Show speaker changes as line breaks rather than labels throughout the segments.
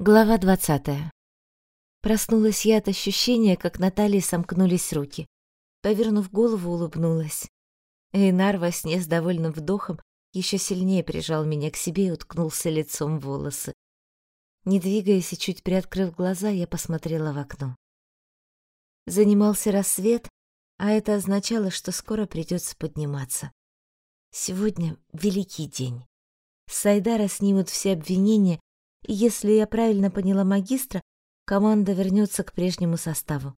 Глава двадцатая. Проснулась я от ощущения, как на талии сомкнулись руки. Повернув голову, улыбнулась. Эйнар во сне с довольным вдохом еще сильнее прижал меня к себе и уткнулся лицом в волосы. Не двигаясь и чуть приоткрыв глаза, я посмотрела в окно. Занимался рассвет, а это означало, что скоро придется подниматься. Сегодня великий день. С Сайдара снимут все обвинения, если я правильно поняла магистра, команда вернется к прежнему составу.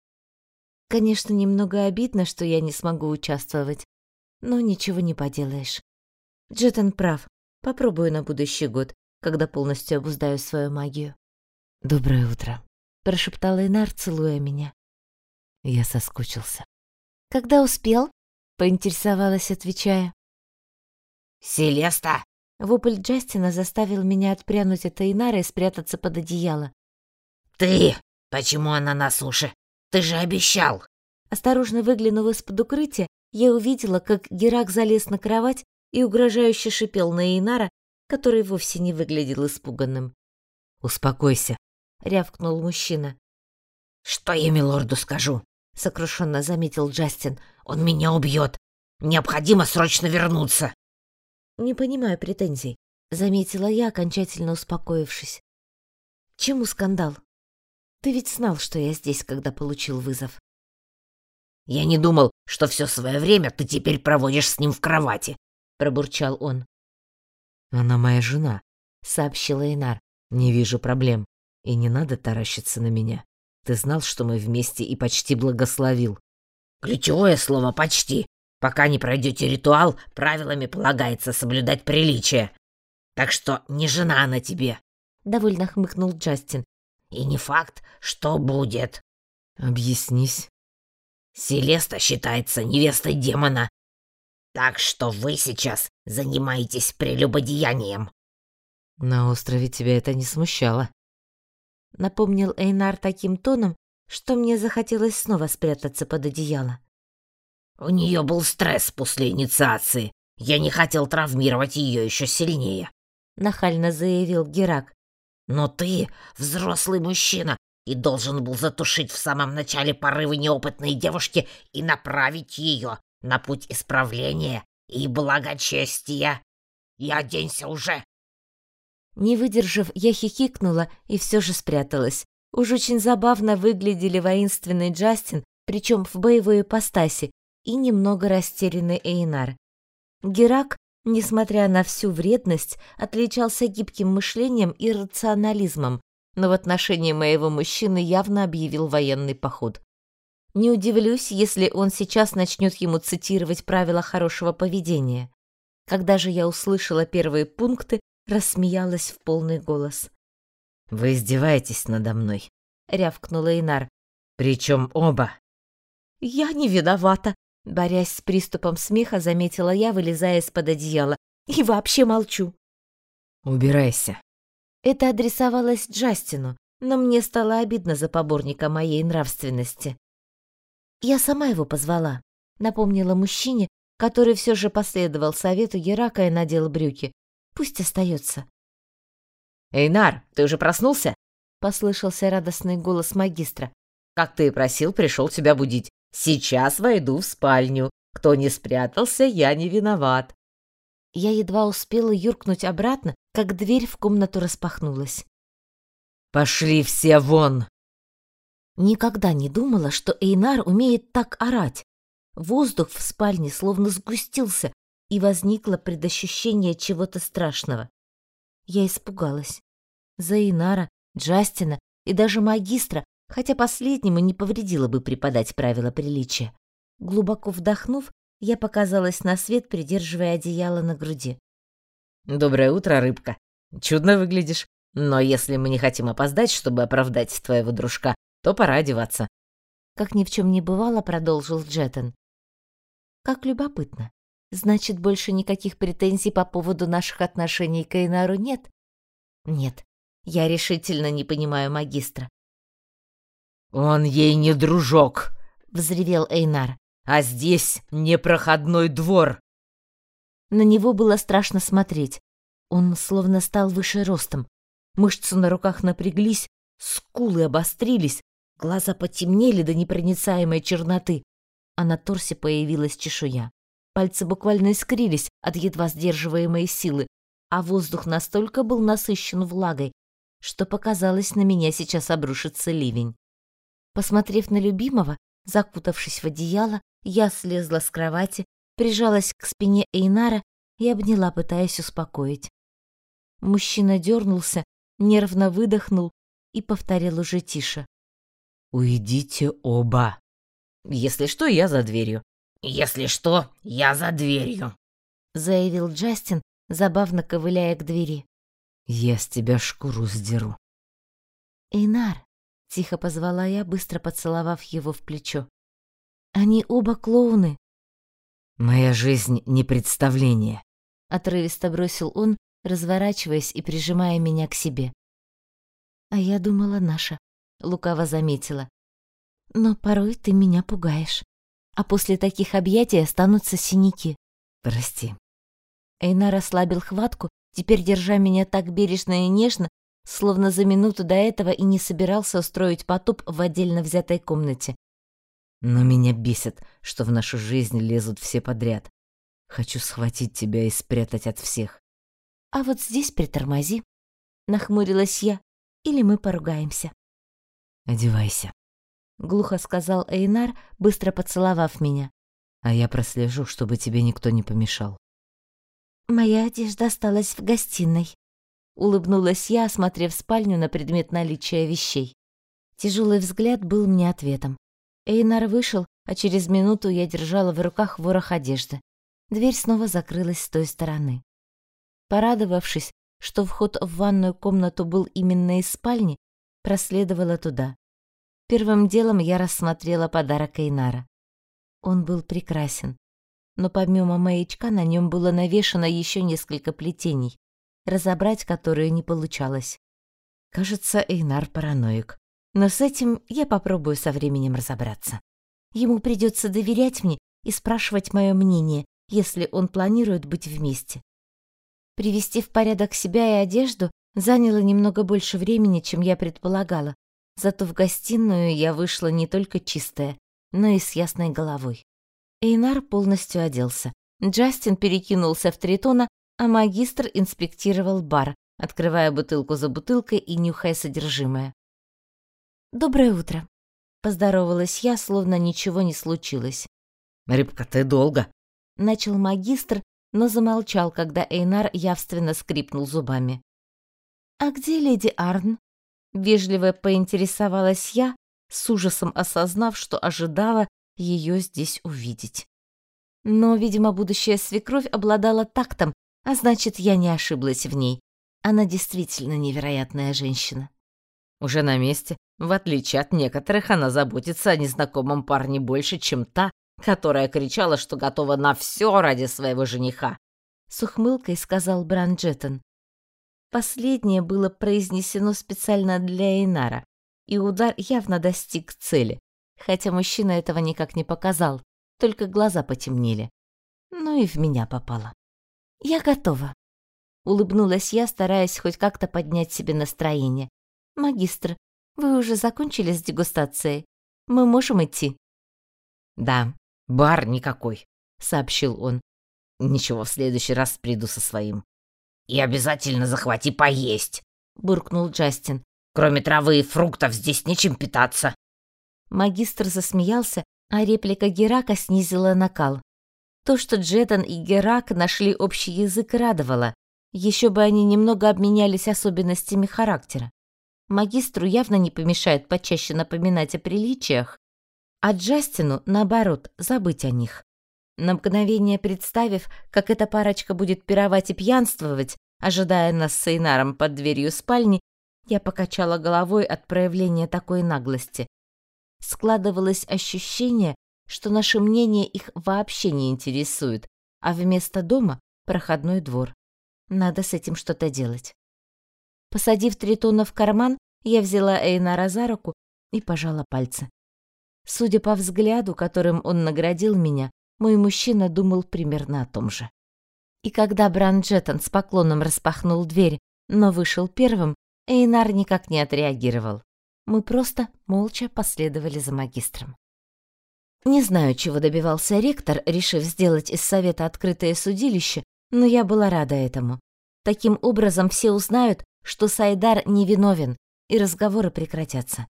Конечно, немного обидно, что я не смогу участвовать, но ничего не поделаешь. Джетон прав. Попробую на будущий год, когда полностью обуздаю свою магию. Доброе утро, прошептал Инар, целуя меня. Я соскучился. Когда успел? поинтересовалась, отвечая.
Селеста,
Вопль Джастина заставил меня отпрянуть от Эйнара и спрятаться под одеяло.
«Ты! Почему она на суше? Ты же обещал!»
Осторожно выглянув из-под укрытия, я увидела, как Герак залез на кровать и угрожающе шипел на Эйнара, который вовсе не выглядел испуганным.
«Успокойся», —
рявкнул мужчина.
«Что я милорду скажу?» — сокрушенно заметил Джастин. «Он меня убьет. Необходимо срочно вернуться».
Не понимаю претензий, заметила я, окончательно успокоившись. Чему скандал? Ты ведь знал, что я здесь, когда получил вызов.
Я не думал, что все свое время ты теперь проводишь с ним в кровати, пробурчал он.
Она моя жена,
сообщила Инар.
Не вижу проблем, и не надо таращиться на меня. Ты знал, что мы вместе и почти благословил.
Ключевое слово почти. Пока не пройдете ритуал, правилами полагается соблюдать приличие. Так что не жена она тебе.
Довольно хмыкнул Джастин.
И не факт, что будет.
Объяснись.
Селеста считается невестой демона. Так что вы сейчас занимаетесь прелюбодеянием.
На острове тебя это не смущало.
Напомнил Эйнар таким тоном, что мне захотелось снова спрятаться под одеяло.
У нее был стресс после инициации. Я не хотел травмировать ее еще сильнее.
Нахально заявил Герак.
Но ты взрослый мужчина и должен был затушить в самом начале порывы неопытной девушки и направить ее на путь исправления и благочестия. И оденься уже.
Не выдержав, я хихикнула и все же спряталась. Уж очень забавно выглядели воинственный Джастин, причем в боевой ипостаси, и немного растерянный Эйнар. Герак, несмотря на всю вредность, отличался гибким мышлением и рационализмом, но в отношении моего мужчины явно объявил военный поход. Не удивлюсь, если он сейчас начнет ему цитировать правила хорошего поведения. Когда же я услышала первые пункты, рассмеялась в полный голос.
«Вы издеваетесь надо мной», —
рявкнула Инар.
«Причем оба».
«Я не виновата», Борясь с приступом смеха, заметила я, вылезая из-под одеяла. И вообще молчу.
Убирайся.
Это адресовалось Джастину, но мне стало обидно за поборника моей нравственности. Я сама его позвала, напомнила мужчине, который все же последовал совету Герака и надел брюки. Пусть остается.
«Эйнар, ты уже проснулся?»
— послышался радостный голос магистра.
«Как ты и просил, пришел тебя будить. Сейчас войду в спальню. Кто не спрятался, я не виноват.
Я едва успела юркнуть обратно, как дверь в комнату распахнулась.
Пошли все вон.
Никогда не думала, что Эйнар умеет так орать. Воздух в спальне словно сгустился, и возникло предощущение чего-то страшного. Я испугалась. За Эйнара, Джастина и даже магистра, хотя последнему не повредило бы преподать правила приличия. Глубоко вдохнув, я показалась на свет, придерживая одеяло на груди.
«Доброе утро, рыбка. Чудно выглядишь. Но если мы не хотим опоздать, чтобы оправдать твоего дружка, то пора одеваться».
Как ни в чем не бывало, продолжил Джеттон. «Как любопытно. Значит, больше никаких претензий по поводу наших отношений к Эйнару нет?» «Нет, я решительно не понимаю магистра.
«Он ей не дружок!»
— взревел Эйнар.
«А здесь непроходной двор!»
На него было страшно смотреть. Он словно стал выше ростом. Мышцы на руках напряглись, скулы обострились, глаза потемнели до непроницаемой черноты, а на торсе появилась чешуя. Пальцы буквально искрились от едва сдерживаемой силы, а воздух настолько был насыщен влагой, что показалось, на меня сейчас обрушится ливень. Посмотрев на любимого, закутавшись в одеяло, я слезла с кровати, прижалась к спине Эйнара и обняла, пытаясь успокоить. Мужчина дернулся, нервно выдохнул и повторил уже тише.
«Уйдите оба. Если что, я за дверью».
«Если что, я за дверью», —
заявил Джастин, забавно ковыляя к двери.
«Я с тебя шкуру сдеру».
«Эйнар», — тихо позвала я, быстро поцеловав его в плечо. «Они оба клоуны».
«Моя жизнь — не представление», —
отрывисто бросил он, разворачиваясь и прижимая меня к себе. «А я думала, наша», — лукаво заметила. «Но порой ты меня пугаешь, а после таких объятий останутся синяки».
«Прости».
Эйнар ослабил хватку, теперь держа меня так бережно и нежно, словно за минуту до этого и не собирался устроить потоп в отдельно взятой комнате.
Но меня бесит, что в нашу жизнь лезут все подряд. Хочу схватить тебя и спрятать от всех.
А вот здесь притормози, нахмурилась я, или мы поругаемся.
Одевайся,
глухо сказал Эйнар, быстро поцеловав меня.
А я прослежу, чтобы тебе никто не помешал.
Моя одежда осталась в гостиной, улыбнулась я, осмотрев спальню на предмет наличия вещей. Тяжелый взгляд был мне ответом. Эйнар вышел, а через минуту я держала в руках ворох одежды. Дверь снова закрылась с той стороны. Порадовавшись, что вход в ванную комнату был именно из спальни, проследовала туда. Первым делом я рассмотрела подарок Эйнара. Он был прекрасен, но помимо маячка на нем было навешано еще несколько плетений, разобрать которые не получалось. Кажется, Эйнар параноик. Но с этим я попробую со временем разобраться. Ему придется доверять мне и спрашивать мое мнение, если он планирует быть вместе. Привести в порядок себя и одежду заняло немного больше времени, чем я предполагала, зато в гостиную я вышла не только чистая, но и с ясной головой. Эйнар полностью оделся. Джастин перекинулся в тритона, а магистр инспектировал бар, открывая бутылку за бутылкой и нюхая содержимое. «Доброе утро», — поздоровалась я, словно ничего не случилось.
«Рыбка, ты долго?»
— начал магистр, но замолчал, когда Эйнар явственно скрипнул зубами. «А где леди Арн?» — вежливо поинтересовалась я, с ужасом осознав, что ожидала ее здесь увидеть. Но, видимо, будущая свекровь обладала тактом, а значит, я не ошиблась в ней. Она действительно невероятная женщина.
Уже на месте. В отличие от некоторых, она заботится о незнакомом парне больше, чем та, которая кричала, что готова на все ради своего жениха.
С ухмылкой сказал Бранджеттон. Последнее было произнесено специально для Эйнара, и удар явно достиг цели, хотя мужчина этого никак не показал, только глаза потемнели. Ну и в меня попало. «Я готова», — улыбнулась я, стараясь хоть как-то поднять себе настроение. «Магистр, вы уже закончили с дегустацией? Мы можем идти?»
«Да, бар никакой», — сообщил он. «Ничего, в следующий раз приду со своим».
«И обязательно захвати поесть», —
буркнул Джастин.
«Кроме травы и фруктов здесь нечем питаться».
Магистр засмеялся, а реплика Герака снизила накал. То, что Джетан и Герак нашли общий язык, радовало. Еще бы они немного обменялись особенностями характера. Магистру явно не помешает почаще напоминать о приличиях, а Джастину, наоборот, забыть о них. На мгновение представив, как эта парочка будет пировать и пьянствовать, ожидая нас с Эйнаром под дверью спальни, я покачала головой от проявления такой наглости. Складывалось ощущение, что наше мнение их вообще не интересует, а вместо дома — проходной двор. Надо с этим что-то делать. Посадив Тритона в карман, я взяла Эйнара за руку и пожала пальцы. Судя по взгляду, которым он наградил меня, мой мужчина думал примерно о том же. И когда Бран Джеттон с поклоном распахнул дверь, но вышел первым, Эйнар никак не отреагировал. Мы просто молча последовали за магистром. Не знаю, чего добивался ректор, решив сделать из совета открытое судилище, но я была рада этому. Таким образом все узнают, что Сайдар невиновен, и разговоры прекратятся.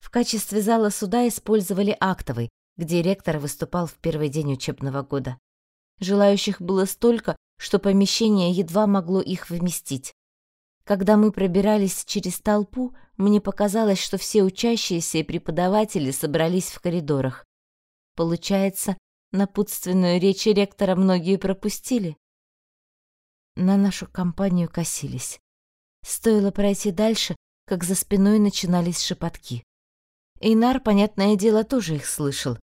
В качестве зала суда использовали актовый, где ректор выступал в первый день учебного года. Желающих было столько, что помещение едва могло их вместить. Когда мы пробирались через толпу, мне показалось, что все учащиеся и преподаватели собрались в коридорах. Получается, напутственную речь ректора многие пропустили. На нашу компанию косились. Стоило пройти дальше, как за спиной начинались шепотки. Эйнар, понятное дело, тоже их слышал.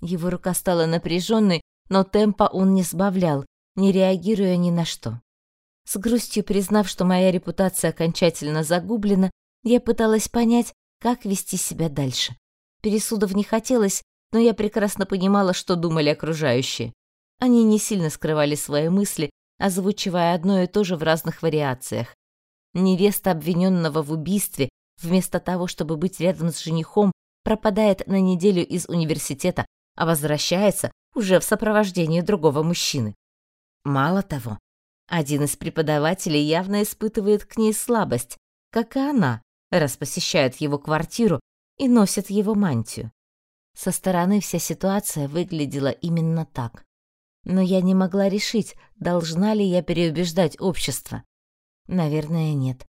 Его рука стала напряженной, но темпа он не сбавлял, не реагируя ни на что. С грустью признав, что моя репутация окончательно загублена, я пыталась понять, как вести себя дальше. Пересудов не хотелось, но я прекрасно понимала, что думали окружающие. Они не сильно скрывали свои мысли, озвучивая одно и то же в разных вариациях. Невеста обвиненного в убийстве, вместо того, чтобы быть рядом с женихом, пропадает на неделю из университета, а возвращается уже в сопровождении другого мужчины. Мало того, один из преподавателей явно испытывает к ней слабость, как и она, раз посещает его квартиру и носит его мантию. Со стороны вся ситуация выглядела именно так. Но я не могла решить, должна ли я переубеждать общество. Наверное, нет.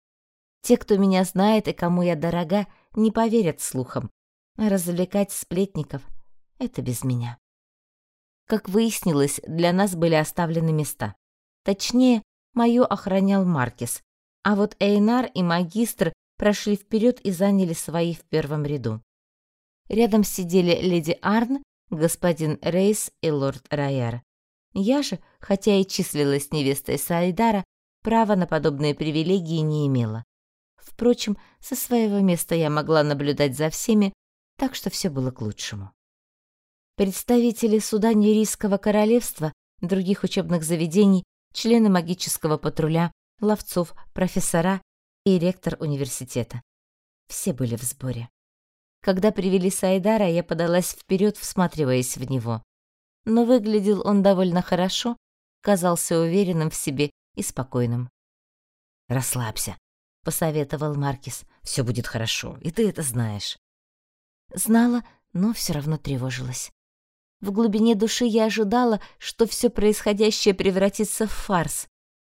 Те, кто меня знает и кому я дорога, не поверят слухам, Развлекать сплетников — это без меня. Как выяснилось, для нас были оставлены места. Точнее, мою охранял Маркис, а вот Эйнар и магистр прошли вперед и заняли свои в первом ряду. Рядом сидели леди Арн, господин Рейс и лорд Райер. Я же, хотя и числилась невестой Сайдара, права на подобные привилегии не имела. Впрочем, со своего места я могла наблюдать за всеми, так что все было к лучшему. Представители суда Нерийского королевства, других учебных заведений, члены магического патруля, ловцов, профессора и ректор университета. Все были в сборе. Когда привели Сайдара, я подалась вперед, всматриваясь в него. Но выглядел он довольно хорошо, казался уверенным в себе и спокойным.
«Расслабься», — посоветовал Маркис. «Все будет хорошо, и ты это знаешь».
Знала, но все равно тревожилась. В глубине души я ожидала, что все происходящее превратится в фарс,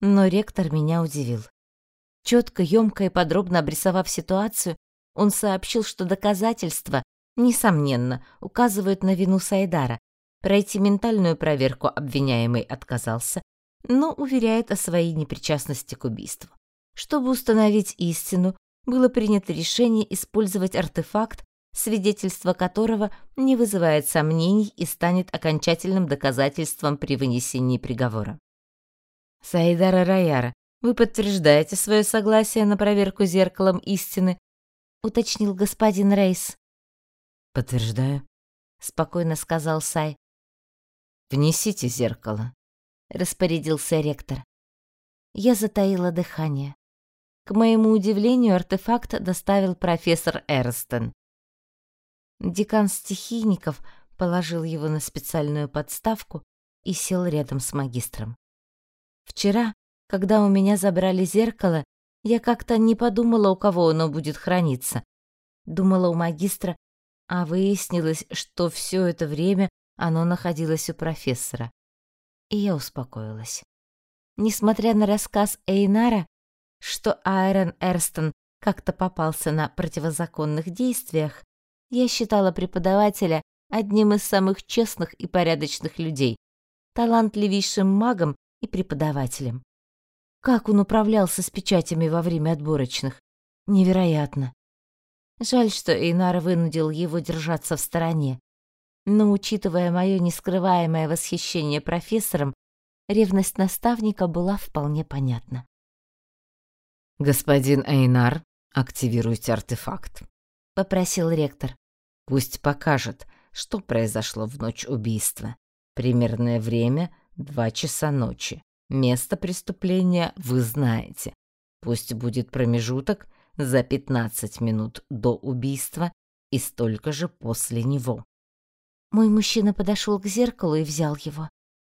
но ректор меня удивил. Четко, емко и подробно обрисовав ситуацию, он сообщил, что доказательства, несомненно, указывают на вину Сайдара. Пройти ментальную проверку обвиняемый отказался, но уверяет о своей непричастности к убийству. Чтобы установить истину, было принято решение использовать артефакт, свидетельство которого не вызывает сомнений и станет окончательным доказательством при вынесении приговора. Саидара Раяра, вы подтверждаете свое согласие на проверку зеркалом истины, уточнил господин Рейс.
Подтверждаю,
спокойно сказал Сай.
Внесите зеркало,
распорядился ректор. Я затаила дыхание. К моему удивлению, артефакт доставил профессор Эрстон. Декан стихийников положил его на специальную подставку и сел рядом с магистром. Вчера, когда у меня забрали зеркало, я как-то не подумала, у кого оно будет храниться. Думала у магистра, а выяснилось, что все это время оно находилось у профессора. И я успокоилась. Несмотря на рассказ Эйнара, что Айрон Эрстон как-то попался на противозаконных действиях, я считала преподавателя одним из самых честных и порядочных людей, талантливейшим магом и преподавателем. Как он управлялся с печатями во время отборочных? Невероятно. Жаль, что Эйнар вынудил его держаться в стороне. Но, учитывая мое нескрываемое восхищение профессором, ревность наставника была вполне понятна.
«Господин Эйнар, активируйте артефакт», —
попросил ректор.
Пусть покажет, что произошло в ночь убийства. Примерное время — два часа ночи. Место преступления вы знаете. Пусть будет промежуток за 15 минут до убийства и столько же после него.
Мой мужчина подошел к зеркалу и взял его.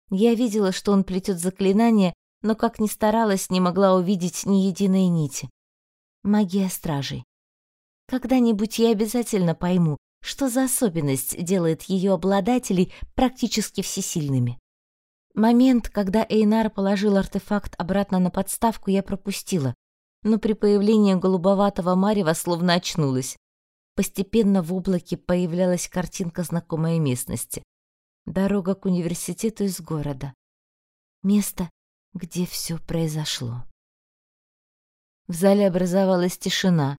Я видела, что он плетет заклинание, но как ни старалась, не могла увидеть ни единой нити. Магия стражей. Когда-нибудь я обязательно пойму, что за особенность делает ее обладателей практически всесильными. Момент, когда Эйнар положил артефакт обратно на подставку, я пропустила, но при появлении голубоватого марева словно очнулась. Постепенно в облаке появлялась картинка знакомой местности. Дорога к университету из города. Место, где все произошло. В зале образовалась тишина.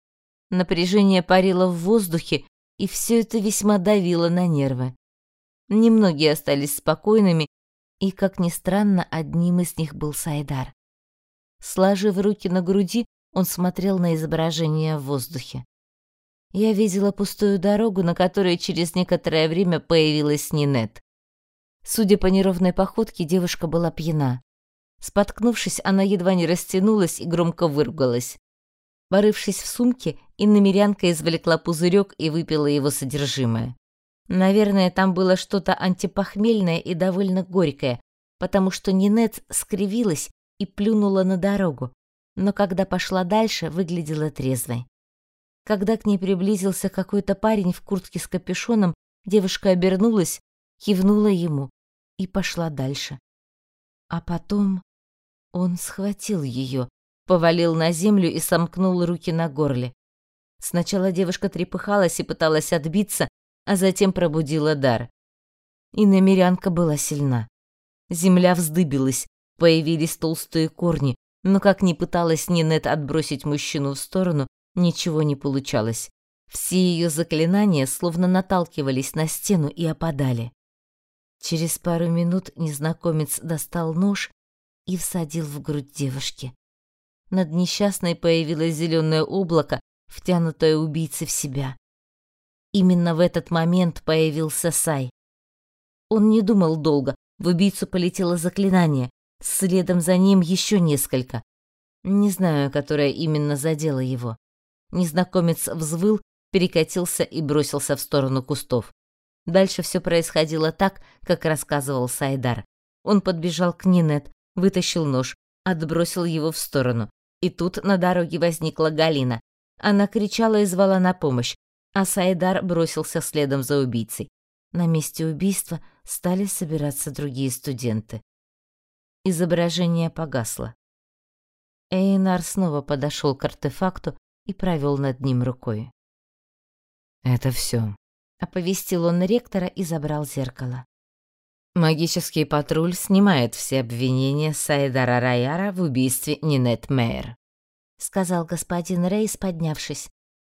Напряжение парило в воздухе, и все это весьма давило на нервы. Немногие остались спокойными, и, как ни странно, одним из них был Сайдар. Сложив руки на груди, он смотрел на изображение в воздухе. Я видела пустую дорогу, на которой через некоторое время появилась Нинет. Судя по неровной походке, девушка была пьяна. Споткнувшись, она едва не растянулась и громко выругалась. Порывшись в сумке, иномерянка извлекла пузырек и выпила его содержимое. Наверное, там было что-то антипохмельное и довольно горькое, потому что Нинет скривилась и плюнула на дорогу, но когда пошла дальше, выглядела трезвой. Когда к ней приблизился какой-то парень в куртке с капюшоном, девушка обернулась, кивнула ему и пошла дальше. А потом он схватил ее, повалил на землю и сомкнул руки на горле. Сначала девушка трепыхалась и пыталась отбиться, а затем пробудила дар. И намерянка была сильна. Земля вздыбилась, появились толстые корни, но как ни пыталась Нинет отбросить мужчину в сторону, ничего не получалось. Все ее заклинания словно наталкивались на стену и опадали. Через пару минут незнакомец достал нож и всадил в грудь девушки. Над несчастной появилось зеленое облако, втянутое убийцей в себя. Именно в этот момент появился Сай. Он не думал долго, в убийцу полетело заклинание, следом за ним еще несколько. Не знаю, которое именно задело его. Незнакомец взвыл, перекатился и бросился в сторону кустов. Дальше все происходило так, как рассказывал Сайдар. Он подбежал к Нинет, вытащил нож, отбросил его в сторону. И тут на дороге возникла Галина. Она кричала и звала на помощь, а Сайдар бросился следом за убийцей. На месте убийства стали собираться другие студенты. Изображение погасло. Эйнар снова подошел к артефакту и провел над ним рукой.
«Это все», —
оповестил он ректора и забрал зеркало.
Магический патруль снимает все обвинения Сайдара Раяра в убийстве Нинет Мейер,
сказал господин Рейс, поднявшись.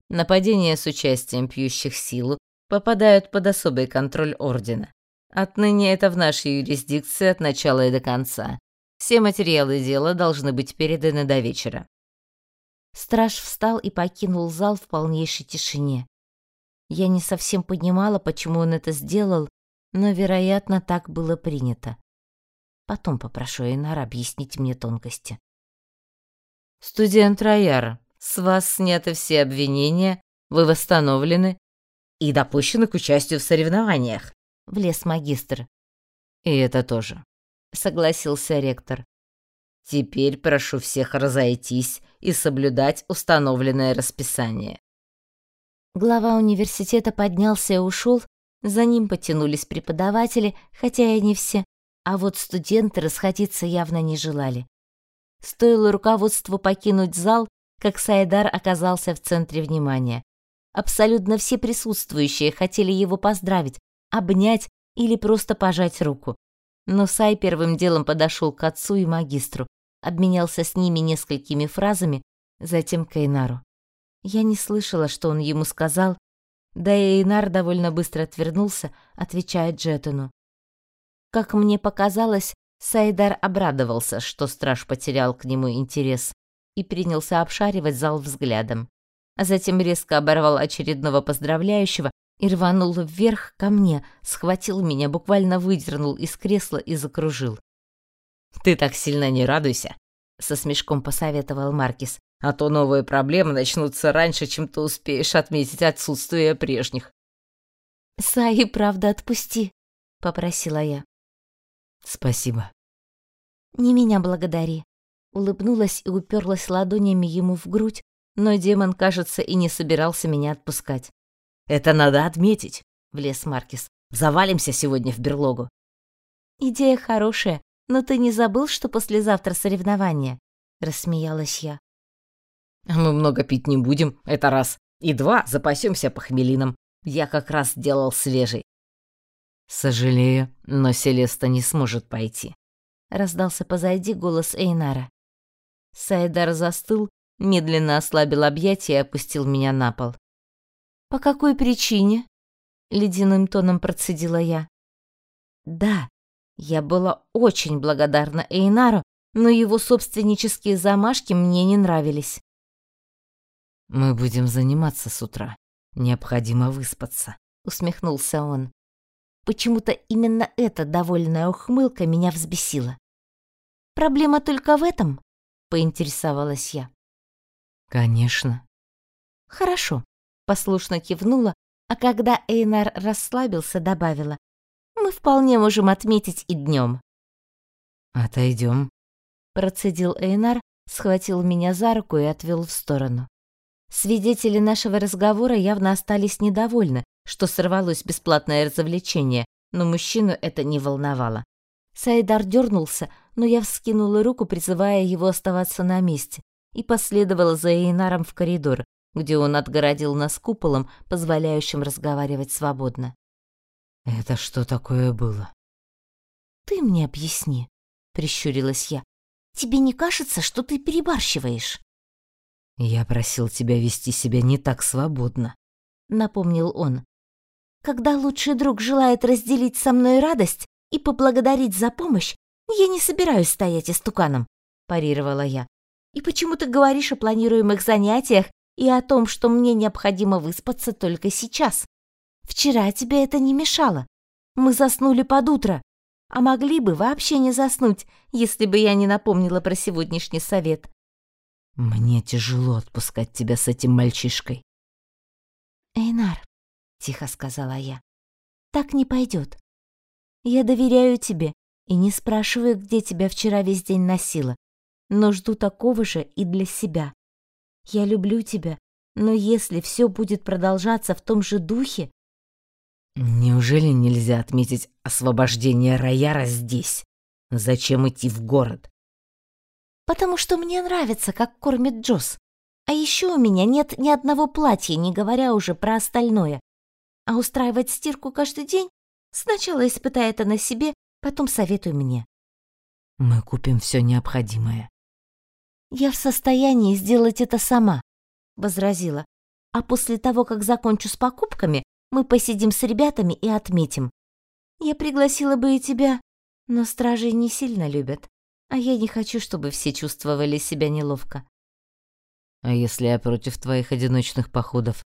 Нападения с участием пьющих силу попадают под особый контроль ордена. Отныне это в нашей юрисдикции от начала и до конца. Все материалы дела должны быть переданы до вечера.
Страж встал и покинул зал в полнейшей тишине. Я не совсем понимала, почему он это сделал, но, вероятно, так было принято. Потом попрошу Эйнара объяснить мне тонкости.
«Студент Рояр, с вас сняты все обвинения, вы восстановлены
и допущены к участию в соревнованиях», —
влез магистр.
«И это тоже», — согласился ректор. «Теперь прошу всех разойтись и соблюдать установленное расписание».
Глава университета поднялся и ушел, за ним потянулись преподаватели, хотя и не все, а вот студенты расходиться явно не желали. Стоило руководству покинуть зал, как Сайдар оказался в центре внимания. Абсолютно все присутствующие хотели его поздравить, обнять или просто пожать руку. Но Сай первым делом подошел к отцу и магистру, обменялся с ними несколькими фразами, затем к Эйнару. Я не слышала, что он ему сказал, да и Эйнар довольно быстро отвернулся, отвечая Джеттону. Как мне показалось, Сайдар обрадовался, что страж потерял к нему интерес и принялся обшаривать зал взглядом. А затем резко оборвал очередного поздравляющего и рванул вверх ко мне, схватил меня, буквально выдернул из кресла и закружил.
«Ты так сильно не радуйся.
со смешком посоветовал Маркис. А то новые проблемы начнутся раньше, чем ты успеешь отметить отсутствие прежних.
Саи, правда, отпусти, попросила я.
Спасибо.
Не меня благодари. Улыбнулась и уперлась ладонями ему в грудь, но демон, кажется, и не собирался меня отпускать.
Это надо отметить, влез Маркис. Завалимся сегодня в берлогу.
Идея хорошая, но ты не забыл, что послезавтра соревнования? рассмеялась я.
Мы много пить не будем, это раз. И два, запасемся похмелином. Я как раз делал свежий. Сожалею, но Селеста не сможет пойти.
Раздался позади голос Эйнара. Сайдар застыл, медленно ослабил объятия и опустил меня на пол. «По какой причине?» — ледяным тоном процедила я. «Да, я была очень благодарна Эйнару, но его собственнические замашки мне не нравились.
Мы будем заниматься с утра. Необходимо выспаться, усмехнулся он.
Почему-то именно эта довольная ухмылка меня взбесила. Проблема только в этом, поинтересовалась я.
Конечно.
Хорошо, послушно кивнула, а когда Эйнар расслабился, добавила: мы вполне можем отметить и днем.
Отойдем,
процедил Эйнар, схватил меня за руку и отвел в сторону. Свидетели нашего разговора явно остались недовольны, что сорвалось бесплатное развлечение, но мужчину это не волновало. Сайдар дернулся, но я вскинула руку, призывая его оставаться на месте, и последовала за Эйнаром в коридор, где он отгородил нас куполом, позволяющим разговаривать свободно.
«Это что такое было?»
«Ты мне объясни», — прищурилась я. «Тебе не кажется, что ты перебарщиваешь?»
«Я просил тебя вести себя не так свободно», — напомнил он.
«Когда лучший друг желает разделить со мной радость и поблагодарить за помощь, я не собираюсь стоять истуканом», — парировала я. «И почему ты говоришь о планируемых занятиях и о том, что мне необходимо выспаться только сейчас? Вчера тебе это не мешало. Мы заснули под утро, а могли бы вообще не заснуть, если бы я не напомнила про сегодняшний совет.
Мне тяжело отпускать тебя с этим мальчишкой.
Эйнар, тихо сказала я. Так не пойдет. Я доверяю тебе и не спрашиваю, где тебя вчера весь день носила, но жду такого же и для себя. Я люблю тебя, но если все будет продолжаться в том же духе,
Неужели нельзя отметить освобождение Рояра здесь? Зачем идти в город?
Потому что мне нравится, как кормит Джос. А еще у меня нет ни одного платья, не говоря уже про остальное. А устраивать стирку каждый день? Сначала испытай это на себе, потом советуй мне.
Мы купим все необходимое.
Я в состоянии сделать это сама, возразила. А после того, как закончу с покупками, мы посидим с ребятами и отметим. Я пригласила бы и тебя, но стражей не сильно любят а я не хочу, чтобы все чувствовали себя неловко.
А если я против твоих одиночных походов?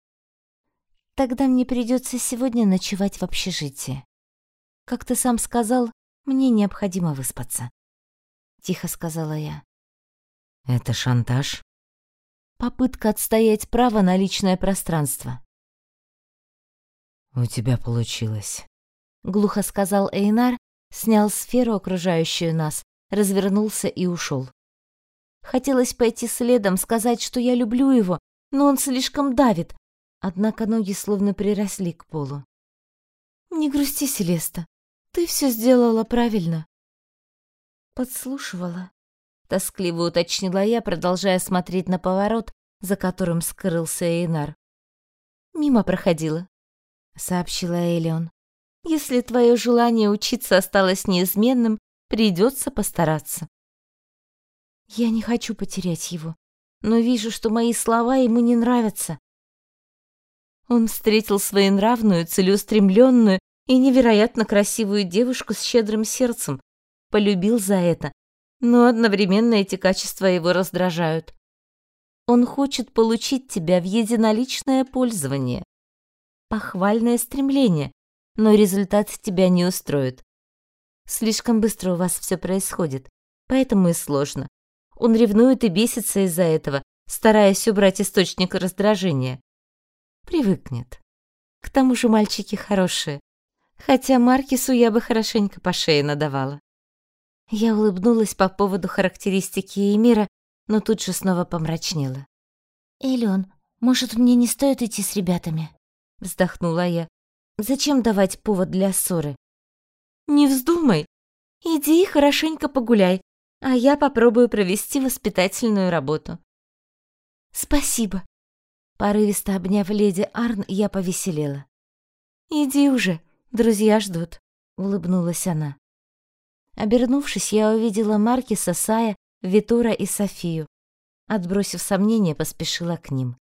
Тогда мне придется сегодня ночевать в общежитии. Как ты сам сказал, мне необходимо выспаться. Тихо сказала я.
Это шантаж?
Попытка отстоять право на личное пространство.
У тебя получилось.
Глухо сказал Эйнар, снял сферу, окружающую нас, развернулся и ушел. Хотелось пойти следом, сказать, что я люблю его, но он слишком давит, однако ноги словно приросли к полу. «Не грусти, Селеста, ты все сделала правильно». «Подслушивала», — тоскливо уточнила я, продолжая смотреть на поворот, за которым скрылся Эйнар. «Мимо проходила», — сообщила Элион. «Если твое желание учиться осталось неизменным, Придется постараться. Я не хочу потерять его, но вижу, что мои слова ему не нравятся. Он встретил своенравную, целеустремленную и невероятно красивую девушку с щедрым сердцем, полюбил за это, но одновременно эти качества его раздражают. Он хочет получить тебя в единоличное пользование. Похвальное стремление, но результат тебя не устроит. Слишком быстро у вас все происходит, поэтому и сложно. Он ревнует и бесится из-за этого, стараясь убрать источник раздражения. Привыкнет. К тому же мальчики хорошие. Хотя Маркису я бы хорошенько по шее надавала. Я улыбнулась по поводу характеристики Эмира, но тут же снова помрачнела. «Элеон, может, мне не стоит идти с ребятами?» Вздохнула я. «Зачем давать повод для ссоры?» «Не вздумай. Иди и хорошенько погуляй, а я попробую провести воспитательную работу». «Спасибо». Порывисто обняв леди Арн, я повеселела. «Иди уже, друзья ждут», — улыбнулась она. Обернувшись, я увидела Маркиса, Сая, Витура и Софию. Отбросив сомнения, поспешила к ним.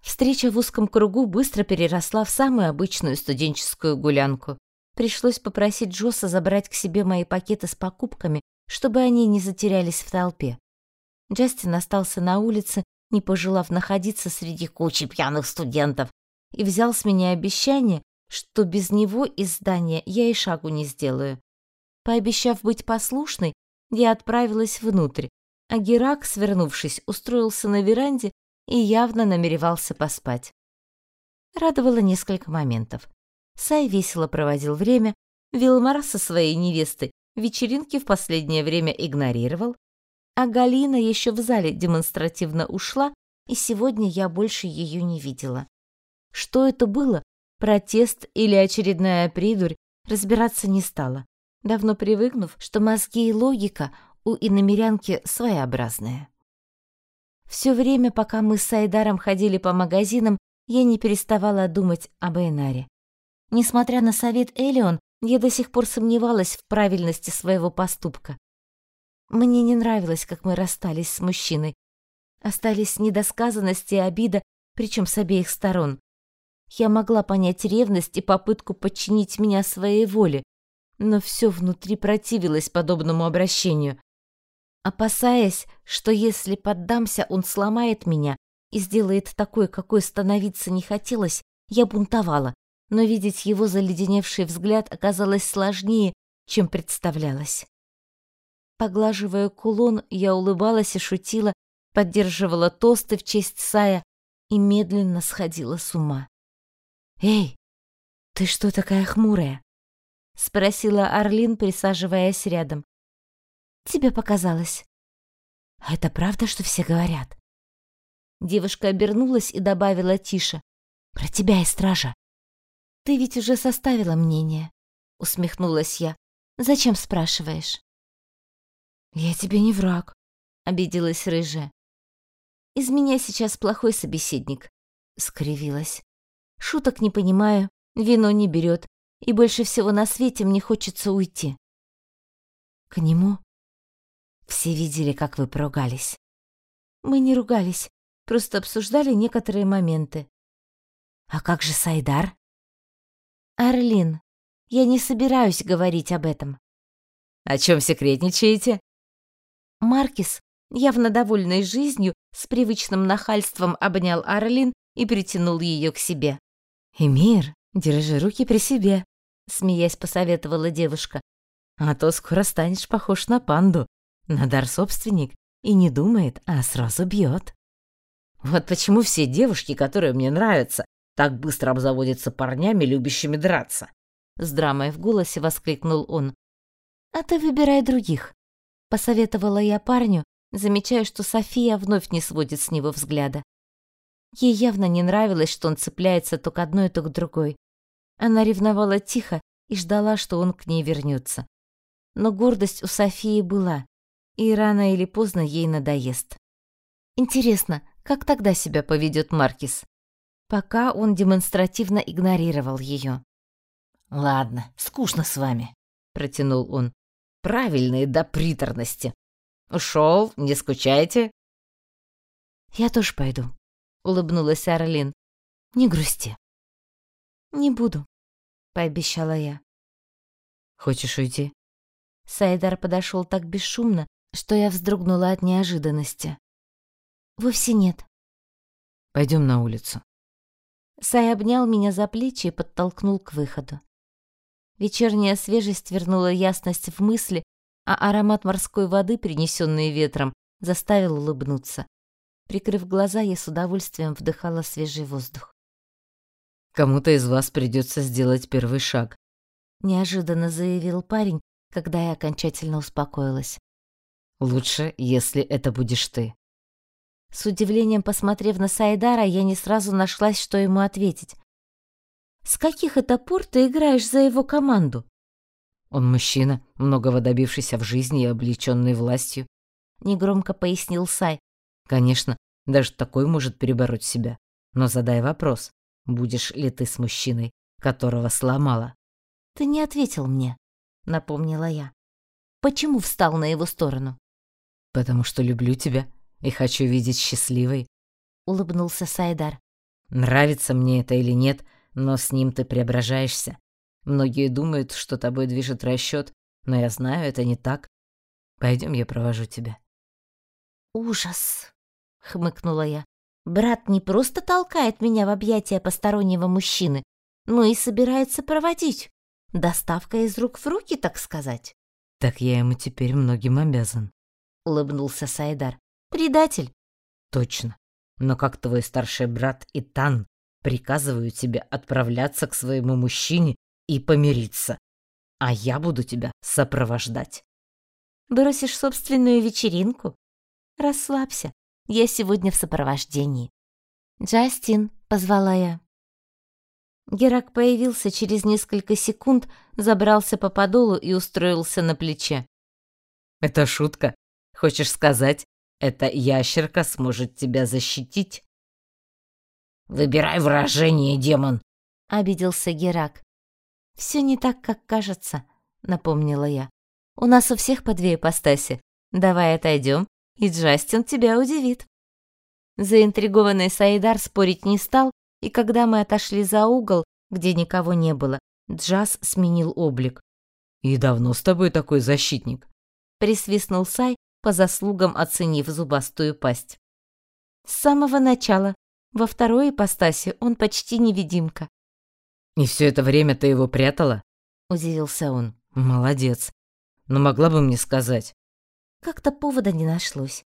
Встреча в узком кругу быстро переросла в самую обычную студенческую гулянку. Пришлось попросить Джоса забрать к себе мои пакеты с покупками, чтобы они не затерялись в толпе. Джастин остался на улице, не пожелав находиться среди кучи пьяных студентов, и взял с меня обещание, что без него из здания я и шагу не сделаю. Пообещав быть послушной, я отправилась внутрь, а Герак, свернувшись, устроился на веранде и явно намеревался поспать. Радовало несколько моментов. Сай весело проводил время, Вилмар со своей невестой вечеринки в последнее время игнорировал, а Галина еще в зале демонстративно ушла, и сегодня я больше ее не видела. Что это было, протест или очередная придурь, разбираться не стала, давно привыкнув, что мозги и логика у иномерянки своеобразные. Все время, пока мы с Сайдаром ходили по магазинам, я не переставала думать об Эйнаре. Несмотря на совет Элион, я до сих пор сомневалась в правильности своего поступка. Мне не нравилось, как мы расстались с мужчиной. Остались недосказанности и обида, причем с обеих сторон. Я могла понять ревность и попытку подчинить меня своей воле, но все внутри противилось подобному обращению. Опасаясь, что если поддамся, он сломает меня и сделает такой, какой становиться не хотелось, я бунтовала, но видеть его заледеневший взгляд оказалось сложнее, чем представлялось. Поглаживая кулон, я улыбалась и шутила, поддерживала тосты в честь Сая и медленно сходила с ума. «Эй, ты что такая хмурая?» — спросила Орлин, присаживаясь рядом. Тебе показалось. А это правда, что все говорят? Девушка обернулась и добавила тише. Про тебя и стража. Ты ведь уже составила мнение, усмехнулась я. Зачем спрашиваешь? Я тебе не враг, обиделась рыжая. Из меня сейчас плохой собеседник, скривилась. Шуток не понимаю, вино не берет, и больше всего на свете мне хочется уйти. К нему все видели, как вы поругались. Мы не ругались, просто обсуждали некоторые моменты. А как же Сайдар? Арлин, я не собираюсь говорить об этом.
О чем секретничаете?
Маркис, явно довольный жизнью, с привычным нахальством обнял Арлин и притянул ее к себе.
«Эмир, держи руки при себе», —
смеясь посоветовала девушка.
«А то скоро станешь похож на панду. Надар собственник и не думает, а сразу бьет.
Вот почему все девушки, которые мне нравятся, так быстро обзаводятся парнями, любящими драться.
С драмой в голосе воскликнул он. А ты выбирай других. Посоветовала я парню, замечая, что София вновь не сводит с него взгляда. Ей явно не нравилось, что он цепляется то к одной, то к другой. Она ревновала тихо и ждала, что он к ней вернется. Но гордость у Софии была, и рано или поздно ей надоест. Интересно, как тогда себя поведет Маркис? Пока он демонстративно игнорировал ее.
«Ладно, скучно с вами», — протянул он. «Правильные до приторности. Ушел, не скучайте».
«Я тоже пойду», — улыбнулась Арлин. «Не грусти». «Не буду», — пообещала я.
«Хочешь уйти?»
Сайдар подошел так бесшумно, что я вздрогнула от неожиданности. «Вовсе нет».
Пойдем на улицу».
Сай обнял меня за плечи и подтолкнул к выходу. Вечерняя свежесть вернула ясность в мысли, а аромат морской воды, принесенный ветром, заставил улыбнуться. Прикрыв глаза, я с удовольствием вдыхала свежий воздух.
«Кому-то из вас придется сделать первый шаг», —
неожиданно заявил парень, когда я окончательно успокоилась.
«Лучше, если это будешь ты».
С удивлением посмотрев на Сайдара, я не сразу нашлась, что ему ответить. «С каких это пор ты играешь за его команду?»
«Он мужчина, многого добившийся в жизни и облечённый властью», — негромко пояснил Сай. «Конечно, даже такой может перебороть себя. Но задай вопрос, будешь ли ты с мужчиной, которого сломала?»
«Ты не ответил мне», — напомнила я. «Почему встал на его сторону?»
«Потому что люблю тебя и хочу видеть счастливой», — улыбнулся Сайдар. «Нравится мне это или нет, но с ним ты преображаешься. Многие думают, что тобой движет расчёт, но я знаю, это не так. Пойдём, я провожу тебя».
«Ужас!» — хмыкнула я. «Брат не просто толкает меня в объятия постороннего мужчины, но и собирается проводить. Доставка из рук в руки, так сказать».
«Так я ему теперь многим обязан», — улыбнулся Сайдар.
«Предатель».
«Точно. Но как твой старший брат Итан приказываю тебе отправляться к своему мужчине и помириться, а я буду тебя сопровождать».
«Бросишь собственную вечеринку? Расслабься, я сегодня в сопровождении». «Джастин», — позвала я. Герак появился через несколько секунд, забрался по подолу и устроился на плече.
«Это шутка? Хочешь сказать, эта ящерка сможет тебя защитить?»
«Выбирай выражение, демон!»
— обиделся Герак. «Все не так, как кажется», — напомнила я. «У нас у всех по две ипостаси. Давай отойдем, и Джастин тебя удивит». Заинтригованный Саидар спорить не стал, и когда мы отошли за угол, где никого не было, Джаз сменил облик.
«И давно с тобой такой защитник?»
— присвистнул Сай, по заслугам оценив зубастую пасть. «С самого начала», во второй ипостаси он почти невидимка.
«И все это время ты его прятала?» — удивился он. «Молодец. Но могла бы мне сказать».
Как-то повода не нашлось.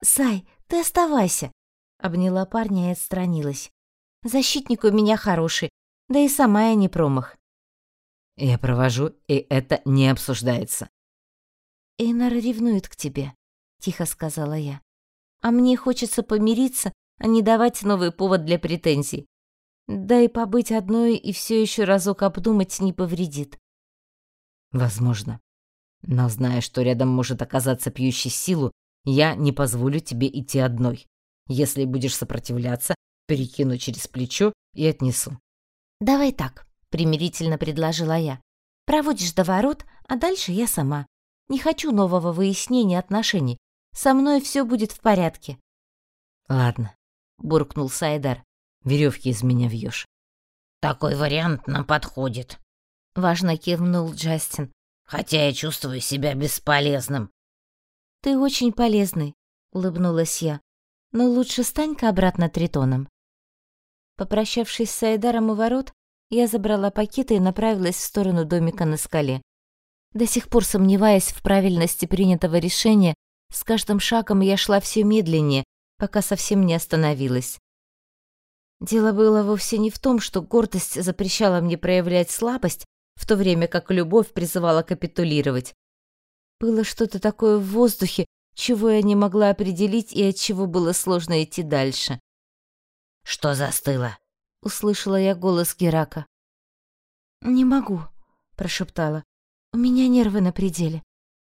«Сай, ты оставайся!» — обняла парня и отстранилась. «Защитник у меня хороший, да и сама я не промах».
«Я провожу, и это не обсуждается».
«Эйнар ревнует к тебе», — тихо сказала я. «А мне хочется помириться а не давать новый повод для претензий. Да и побыть одной и все еще разок обдумать не повредит.
Возможно. Но зная, что рядом может оказаться пьющий силу, я не позволю тебе идти одной. Если будешь сопротивляться, перекину через плечо и отнесу.
Давай так, примирительно предложила я. Проводишь до ворот, а дальше я сама. Не хочу нового выяснения отношений. Со мной все будет в порядке.
Ладно,
буркнул Сайдар.
Веревки из меня вьешь.
Такой вариант нам подходит.
Важно кивнул Джастин.
Хотя я чувствую себя бесполезным.
Ты очень полезный, улыбнулась я. Но лучше стань-ка обратно тритоном. Попрощавшись с Сайдаром у ворот, я забрала пакеты и направилась в сторону домика на скале. До сих пор сомневаясь в правильности принятого решения, с каждым шагом я шла все медленнее, пока совсем не остановилась. Дело было вовсе не в том, что гордость запрещала мне проявлять слабость, в то время как любовь призывала капитулировать. Было что-то такое в воздухе, чего я не могла определить и от чего было сложно идти дальше.
«Что застыло?»
— услышала я голос Герака. «Не могу», — прошептала. «У меня нервы на пределе.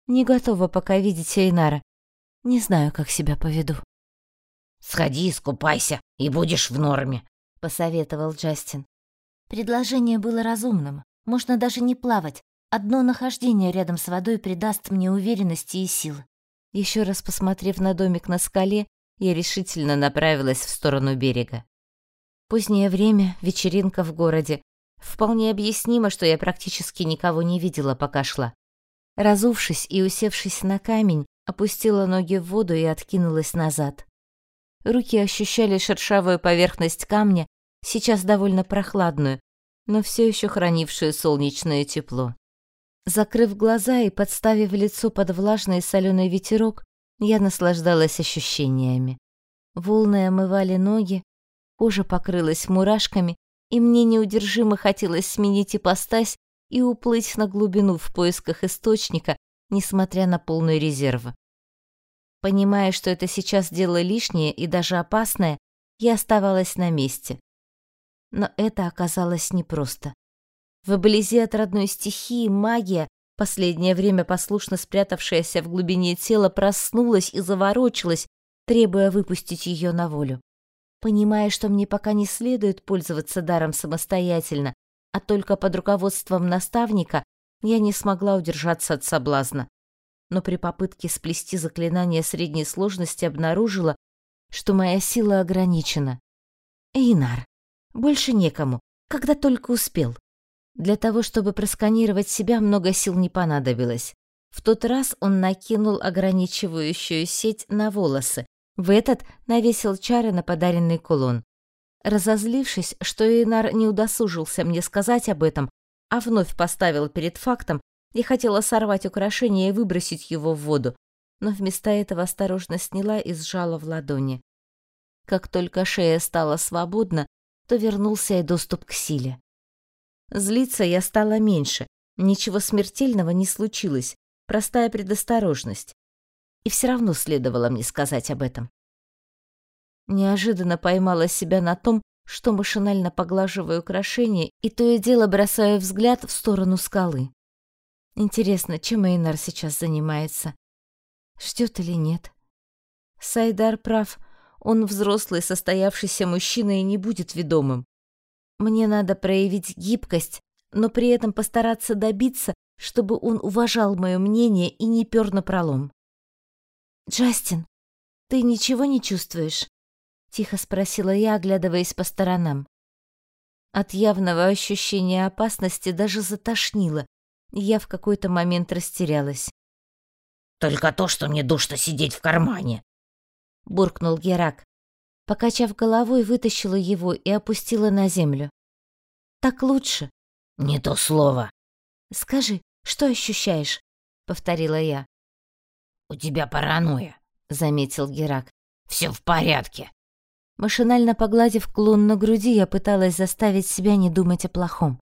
Не готова пока видеть Эйнара. Не знаю, как себя поведу».
«Сходи, искупайся, и будешь в норме», —
посоветовал Джастин. Предложение было разумным. Можно даже не плавать. Одно нахождение рядом с водой придаст мне уверенности и сил. Еще раз посмотрев на домик на скале, я решительно направилась в сторону берега. Позднее время, вечеринка в городе. Вполне объяснимо, что я практически никого не видела, пока шла. Разувшись и усевшись на камень, опустила ноги в воду и откинулась назад. Руки ощущали шершавую поверхность камня, сейчас довольно прохладную, но все еще хранившую солнечное тепло. Закрыв глаза и подставив лицо под влажный соленый ветерок, я наслаждалась ощущениями. Волны омывали ноги, кожа покрылась мурашками, и мне неудержимо хотелось сменить ипостась и уплыть на глубину в поисках источника, несмотря на полный резерв. Понимая, что это сейчас дело лишнее и даже опасное, я оставалась на месте. Но это оказалось непросто. Вблизи от родной стихии магия, последнее время послушно спрятавшаяся в глубине тела, проснулась и заворочилась, требуя выпустить ее на волю. Понимая, что мне пока не следует пользоваться даром самостоятельно, а только под руководством наставника, я не смогла удержаться от соблазна. Но при попытке сплести заклинание средней сложности обнаружила, что моя сила ограничена. Эйнар, больше некому, когда только успел. Для того, чтобы просканировать себя, много сил не понадобилось. В тот раз он накинул ограничивающую сеть на волосы, в этот навесил чары на подаренный кулон. Разозлившись, что Эйнар не удосужился мне сказать об этом, а вновь поставил перед фактом, я хотела сорвать украшение и выбросить его в воду, но вместо этого осторожно сняла и сжала в ладони. Как только шея стала свободна, то вернулся и доступ к силе. Злиться я стала меньше, ничего смертельного не случилось, простая предосторожность. И все равно следовало мне сказать об этом. Неожиданно поймала себя на том, что машинально поглаживаю украшение и то и дело бросаю взгляд в сторону скалы. Интересно, чем Эйнар сейчас занимается? Ждет или нет? Сайдар прав, он взрослый, состоявшийся мужчина и не будет ведомым. Мне надо проявить гибкость, но при этом постараться добиться, чтобы он уважал мое мнение и не пёр на пролом. «Джастин, ты ничего не чувствуешь?» — тихо спросила я, оглядываясь по сторонам. От явного ощущения опасности даже затошнило, и я в какой-то момент растерялась.
«Только то, что мне душно сидеть в кармане!» — буркнул Герак.
Покачав головой, вытащила его и опустила на землю. «Так лучше».
«Не то слово».
«Скажи, что ощущаешь?» — повторила я.
«У тебя паранойя», — заметил Герак. «Все в порядке».
Машинально погладив клон на груди, я пыталась заставить себя не думать о плохом.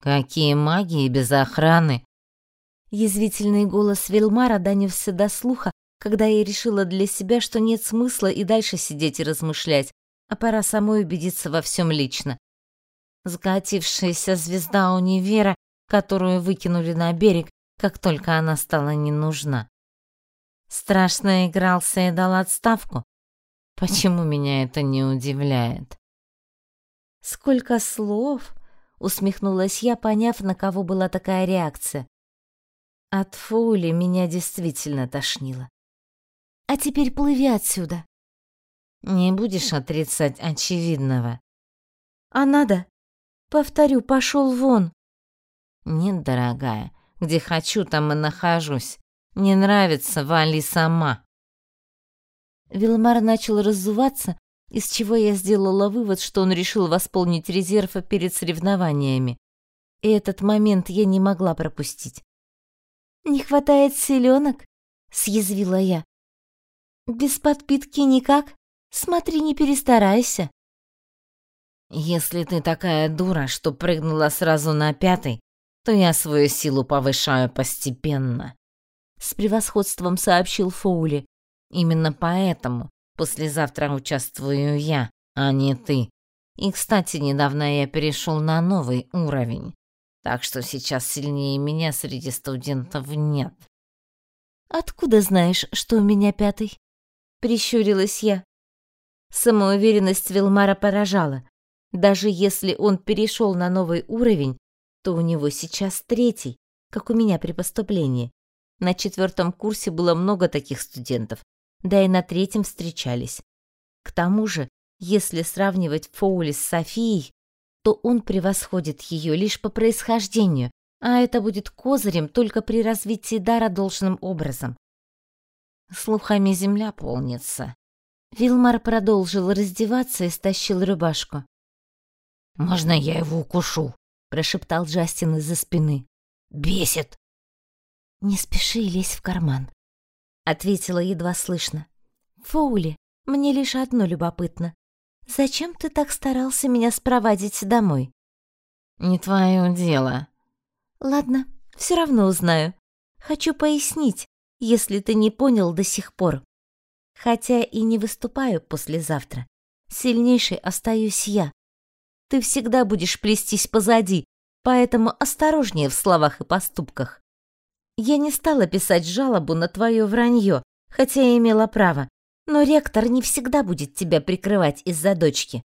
«Какие магии без охраны?»
Язвительный голос Вильмара донесся до слуха, когда я решила для себя, что нет смысла и дальше сидеть и размышлять, а пора самой убедиться во всем лично. Закатившаяся звезда универа, которую выкинули на берег, как только она стала не нужна. Страшно игрался и дал отставку. Почему меня это не удивляет? Сколько слов, усмехнулась я, поняв, на кого была такая реакция. От Фули меня действительно тошнило. А теперь плыви отсюда. Не будешь отрицать очевидного. А надо? Повторю, пошел вон. Нет, дорогая, где хочу, там и нахожусь. Не нравится, вали сама. Вилмар начал разуваться, из чего я сделала вывод, что он решил восполнить резерв перед соревнованиями. И этот момент я не могла пропустить. «Не хватает селенок?» — съязвила я. Без подпитки никак? Смотри, не перестарайся. Если ты такая дура, что прыгнула сразу на пятый, то я свою силу повышаю постепенно. С превосходством сообщил Фоули. Именно поэтому послезавтра участвую я, а не ты. И, кстати, недавно я перешел на новый уровень. Так что сейчас сильнее меня среди студентов нет. Откуда знаешь, что у меня пятый? прищурилась я. Самоуверенность Вилмара поражала. Даже если он перешел на новый уровень, то у него сейчас третий, как у меня при поступлении. На четвертом курсе было много таких студентов, да и на третьем встречались. К тому же, если сравнивать Фоули с Софией, то он превосходит ее лишь по происхождению, а это будет козырем только при развитии дара должным образом. Слухами земля полнится. Вилмар продолжил раздеваться и стащил рубашку.
«Можно я его укушу?»
— прошептал Джастин из-за спины.
Бесит!»
«Не спеши лезь в карман», — ответила едва слышно. «Фоули, мне лишь одно любопытно. Зачем ты так старался меня спровадить домой?»
«Не твое дело».
«Ладно, все равно узнаю. Хочу пояснить, если ты не понял до сих пор. Хотя и не выступаю послезавтра. Сильнейшей остаюсь я. Ты всегда будешь плестись позади, поэтому осторожнее в словах и поступках. Я не стала писать жалобу на твое вранье, хотя и имела право, но ректор не всегда будет тебя прикрывать из-за дочки.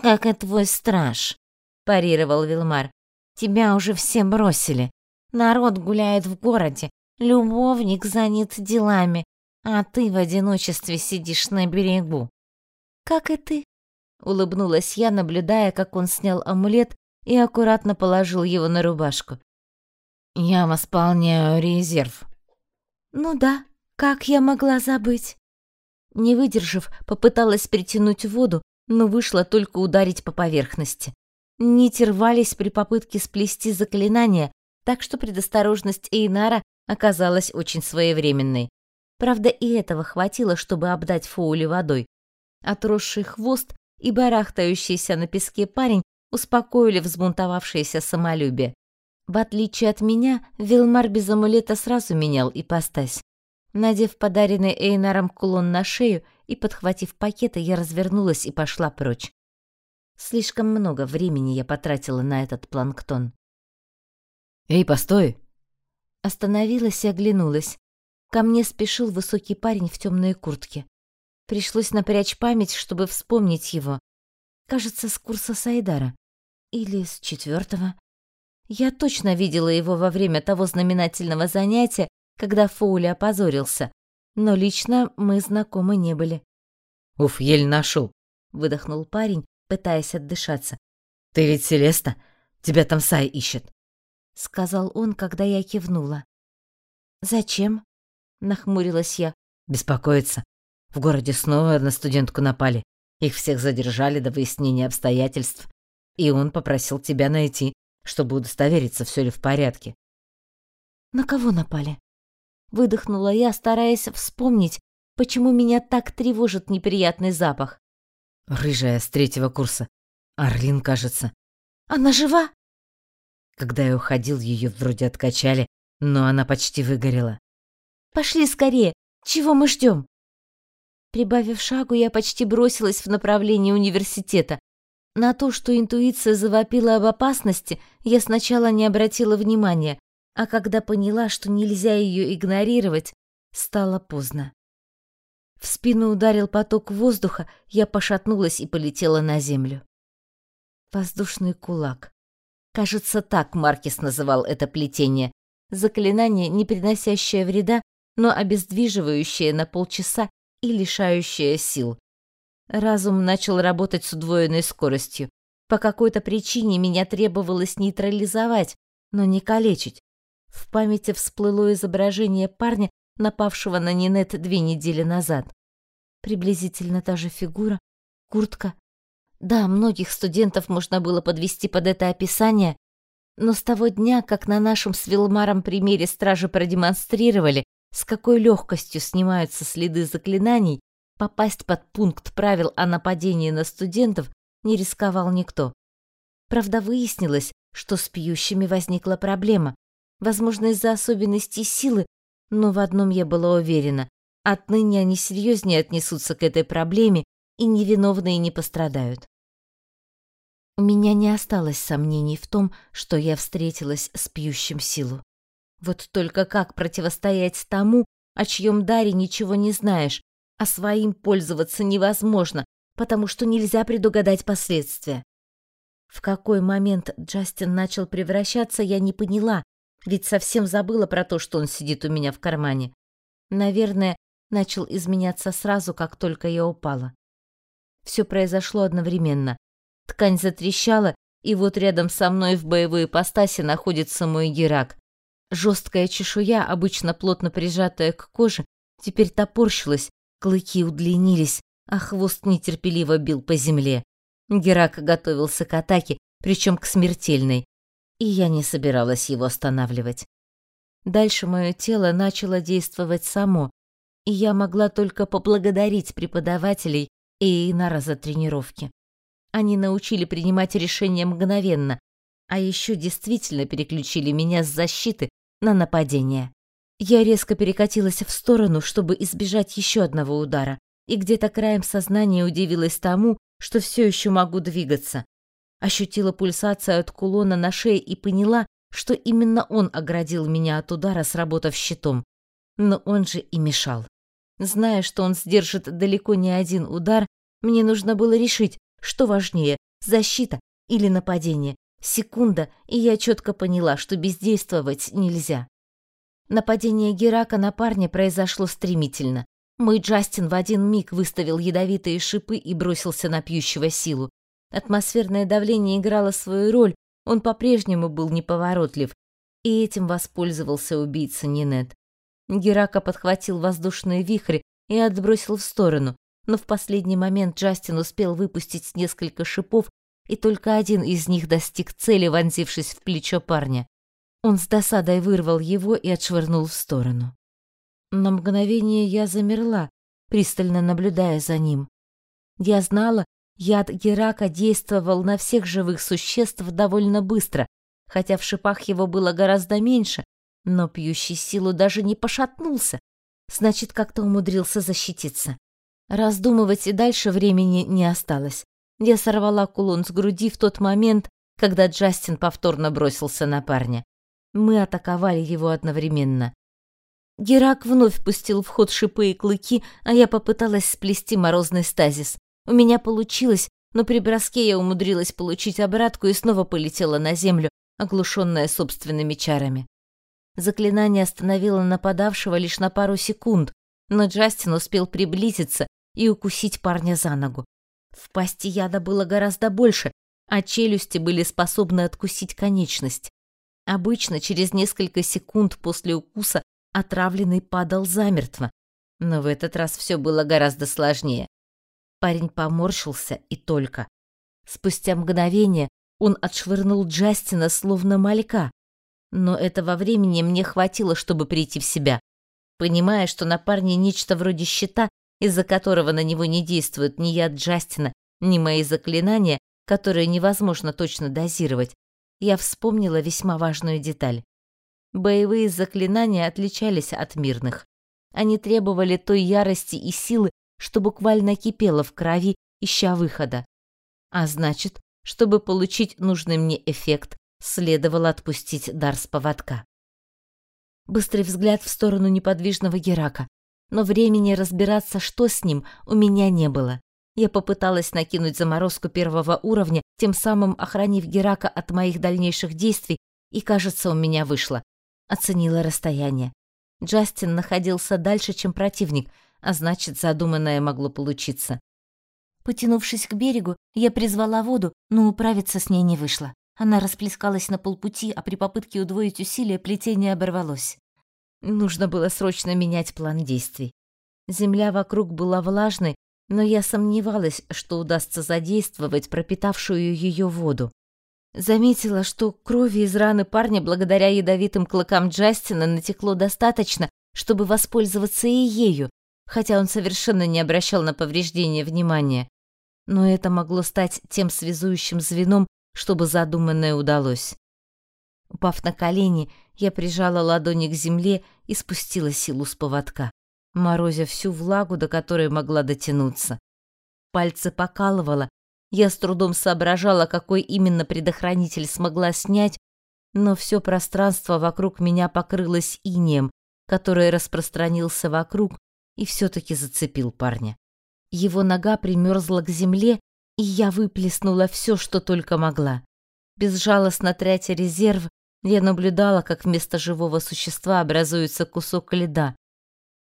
Как и твой страж, парировал Вилмар. Тебя уже все бросили. Народ гуляет в городе, любовник занят делами, а ты в одиночестве сидишь на берегу. Как и ты, улыбнулась я, наблюдая, как он снял амулет и аккуратно положил его на рубашку.
Я восполняю резерв.
Ну да, как я могла забыть? Не выдержав, попыталась притянуть воду, но вышло только ударить по поверхности. Нити рвались при попытке сплести заклинание, так что предосторожность Эйнара оказалась очень своевременной. Правда, и этого хватило, чтобы обдать Фоули водой. Отросший хвост и барахтающийся на песке парень успокоили взбунтовавшееся самолюбие. В отличие от меня, Вилмар без амулета сразу менял ипостась. Надев подаренный Эйнаром кулон на шею и подхватив пакеты, я развернулась и пошла прочь. Слишком много времени я потратила на этот планктон.
«Эй, постой!»
Остановилась и оглянулась. Ко мне спешил высокий парень в темной куртке. Пришлось напрячь память, чтобы вспомнить его. Кажется, с курса Сайдара. Или с четвертого. Я точно видела его во время того знаменательного занятия, когда Фоули опозорился. Но лично мы знакомы не были.
«Уф, еле нашел», —
выдохнул парень, пытаясь отдышаться.
«Ты ведь Селеста? Тебя там Сай ищет»
сказал он, когда я кивнула. Зачем? нахмурилась я.
Беспокоиться. В городе снова на студентку напали. Их всех задержали до выяснения обстоятельств, и он попросил тебя найти, чтобы удостовериться, все ли в порядке.
На кого напали? Выдохнула я, стараясь вспомнить, почему меня так тревожит неприятный запах.
Рыжая с третьего курса. Орлин, кажется.
Она жива?
Когда я уходил, ее вроде откачали, но она почти выгорела.
«Пошли скорее! Чего мы ждем?» Прибавив шагу, я почти бросилась в направлении университета. На то, что интуиция завопила об опасности, я сначала не обратила внимания, а когда поняла, что нельзя ее игнорировать, стало поздно. В спину ударил поток воздуха, я пошатнулась и полетела на землю. Воздушный кулак. Кажется, так Маркис называл это плетение. Заклинание, не приносящее вреда, но обездвиживающее на полчаса и лишающее сил. Разум начал работать с удвоенной скоростью. По какой-то причине меня требовалось нейтрализовать, но не калечить. В памяти всплыло изображение парня, напавшего на Нинет две недели назад. Приблизительно та же фигура, куртка, да, многих студентов можно было подвести под это описание, но с того дня, как на нашем с Вилмаром примере стражи продемонстрировали, с какой легкостью снимаются следы заклинаний, попасть под пункт правил о нападении на студентов не рисковал никто. Правда, выяснилось, что с пьющими возникла проблема, возможно, из-за особенностей силы, но в одном я была уверена, отныне они серьезнее отнесутся к этой проблеме и невиновные не пострадают. У меня не осталось сомнений в том, что я встретилась с пьющим силу. Вот только как противостоять тому, о чьем даре ничего не знаешь, а своим пользоваться невозможно, потому что нельзя предугадать последствия. В какой момент Джастин начал превращаться, я не поняла, ведь совсем забыла про то, что он сидит у меня в кармане. Наверное, начал изменяться сразу, как только я упала. Все произошло одновременно. Ткань затрещала, и вот рядом со мной в боевой ипостаси находится мой герак. Жесткая чешуя, обычно плотно прижатая к коже, теперь топорщилась, клыки удлинились, а хвост нетерпеливо бил по земле. Герак готовился к атаке, причем к смертельной. и я не собиралась его останавливать. Дальше мое тело начало действовать само, и я могла только поблагодарить преподавателей и Эйнара за тренировки. Они научили принимать решения мгновенно, а еще действительно переключили меня с защиты на нападение. Я резко перекатилась в сторону, чтобы избежать еще одного удара, и где-то краем сознания удивилась тому, что все еще могу двигаться. Ощутила пульсацию от кулона на шее и поняла, что именно он оградил меня от удара, сработав щитом. Но он же и мешал. Зная, что он сдержит далеко не один удар, мне нужно было решить, что важнее – защита или нападение. Секунда, и я четко поняла, что бездействовать нельзя. Нападение Герака на парня произошло стремительно. Мой Джастин в один миг выставил ядовитые шипы и бросился на пьющего силу. Атмосферное давление играло свою роль, он по-прежнему был неповоротлив, и этим воспользовался убийца Нинет. Герака подхватил воздушные вихри и отбросил в сторону, но в последний момент Джастин успел выпустить несколько шипов, и только один из них достиг цели, вонзившись в плечо парня. Он с досадой вырвал его и отшвырнул в сторону. На мгновение я замерла, пристально наблюдая за ним. Я знала, яд Герака действовал на всех живых существ довольно быстро, хотя в шипах его было гораздо меньше, но пьющий силу даже не пошатнулся, значит, как-то умудрился защититься. Раздумывать и дальше времени не осталось. Я сорвала кулон с груди в тот момент, когда Джастин повторно бросился на парня. Мы атаковали его одновременно. Герак вновь пустил в ход шипы и клыки, а я попыталась сплести морозный стазис. У меня получилось, но при броске я умудрилась получить обратку и снова полетела на землю, оглушенная собственными чарами. Заклинание остановило нападавшего лишь на пару секунд, но Джастин успел приблизиться и укусить парня за ногу. В пасти яда было гораздо больше, а челюсти были способны откусить конечность. Обычно через несколько секунд после укуса отравленный падал замертво, но в этот раз все было гораздо сложнее. Парень поморщился и только. Спустя мгновение он отшвырнул Джастина словно малька, но этого времени мне хватило, чтобы прийти в себя. Понимая, что на парне нечто вроде щита, из-за которого на него не действует ни яд Джастина, ни мои заклинания, которые невозможно точно дозировать, я вспомнила весьма важную деталь. Боевые заклинания отличались от мирных. Они требовали той ярости и силы, что буквально кипело в крови, ища выхода. А значит, чтобы получить нужный мне эффект, следовало отпустить дар с поводка. Быстрый взгляд в сторону неподвижного Герака, но времени разбираться, что с ним, у меня не было. Я попыталась накинуть заморозку первого уровня, тем самым охранив Герака от моих дальнейших действий, и, кажется, у меня вышло оценила расстояние. Джастин находился дальше, чем противник, а значит, задуманное могло получиться. Потянувшись к берегу, я призвала воду, но управиться с ней не вышло. Она расплескалась на полпути, а при попытке удвоить усилия плетение оборвалось. Нужно было срочно менять план действий. Земля вокруг была влажной, но я сомневалась, что удастся задействовать пропитавшую ее воду. Заметила, что крови из раны парня благодаря ядовитым клыкам Джастина натекло достаточно, чтобы воспользоваться и ею, хотя он совершенно не обращал на повреждения внимания. Но это могло стать тем связующим звеном, чтобы задуманное удалось. Упав на колени, я прижала ладони к земле и спустила силу с поводка, морозя всю влагу, до которой могла дотянуться. Пальцы покалывало, я с трудом соображала, какой именно предохранитель смогла снять, но все пространство вокруг меня покрылось инеем, который распространился вокруг и все-таки зацепил парня. Его нога примерзла к земле, и я выплеснула все, что только могла. Безжалостно тратя резерв, я наблюдала, как вместо живого существа образуется кусок льда,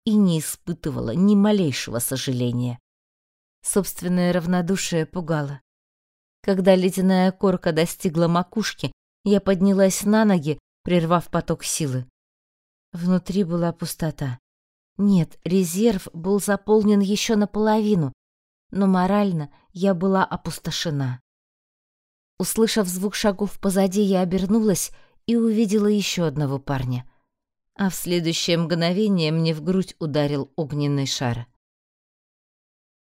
и не испытывала ни малейшего сожаления. Собственное равнодушие пугало. Когда ледяная корка достигла макушки, я поднялась на ноги, прервав поток силы. Внутри была пустота. Нет, резерв был заполнен еще наполовину, но морально я была опустошена. Услышав звук шагов позади, я обернулась и увидела еще одного парня. А в следующее мгновение мне в грудь ударил огненный шар.